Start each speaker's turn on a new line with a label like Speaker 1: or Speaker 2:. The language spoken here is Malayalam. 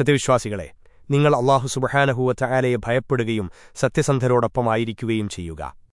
Speaker 1: സത്യവിശ്വാസികളെ നിങ്ങൾ അള്ളാഹു സുബഹാനഹൂവറ്റ ആലയെ ഭയപ്പെടുകയും സത്യസന്ധരോടൊപ്പമായിരിക്കുകയും ചെയ്യുക.